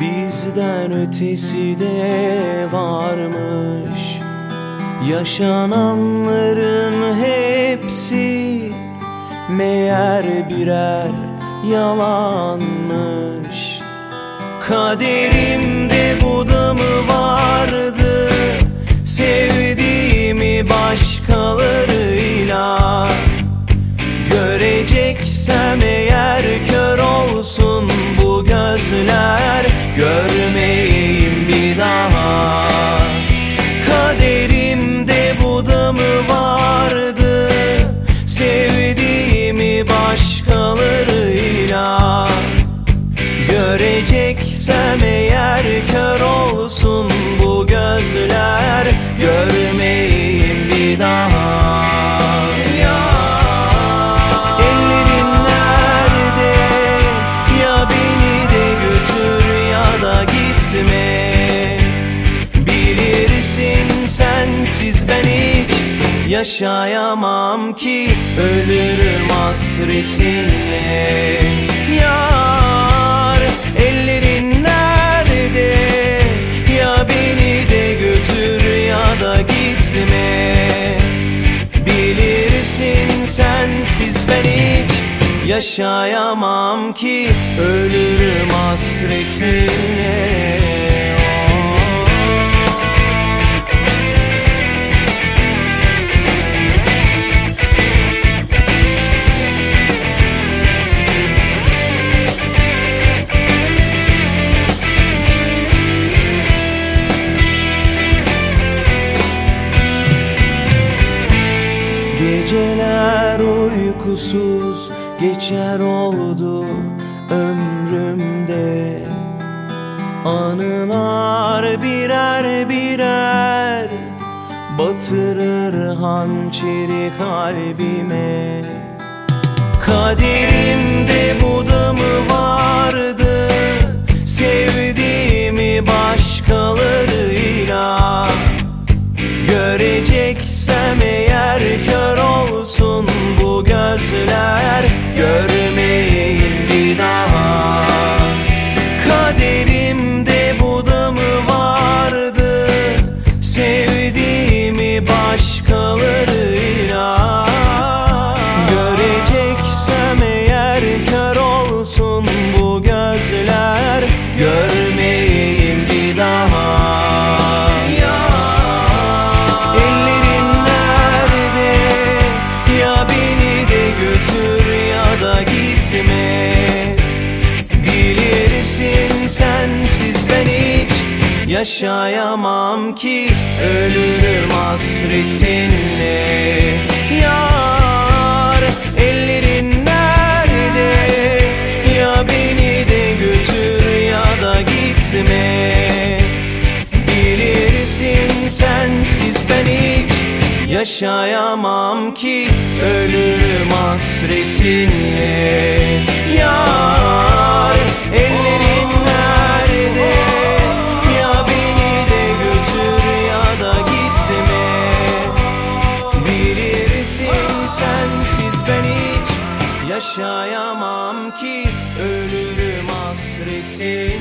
Bizden ötesi de varmış. Yaşananların hepsi Meğer birer yalanmış. Kaderimde bu da mı vardı? Sevdiğimi başkalarıyla Göreceksem eğer Göreceksem eğer kör olsun bu gözler Görmeyeyim bir daha. Ellerin nerede? Ya beni de götür ya da gitme. Bilirsin sensiz ben hiç yaşayamam ki Ölürüm hasretinle yaşayamam ki Ölürüm hasretinle Geceler uykusuz geçer oldu ömrümde. Anılar birer birer batırır hançeri kalbime. Kaderimde bu da mı vardı Sevdiğimi başkalarıyla yaşayamam ki Ölürüm hasretinle. Yar ellerin nerede? Ya beni de götür ya da gitme. Bilirsin sensiz ben hiç yaşayamam ki Ölürüm hasretinle. Yar yaşayamam ki Ölürüm hasretinle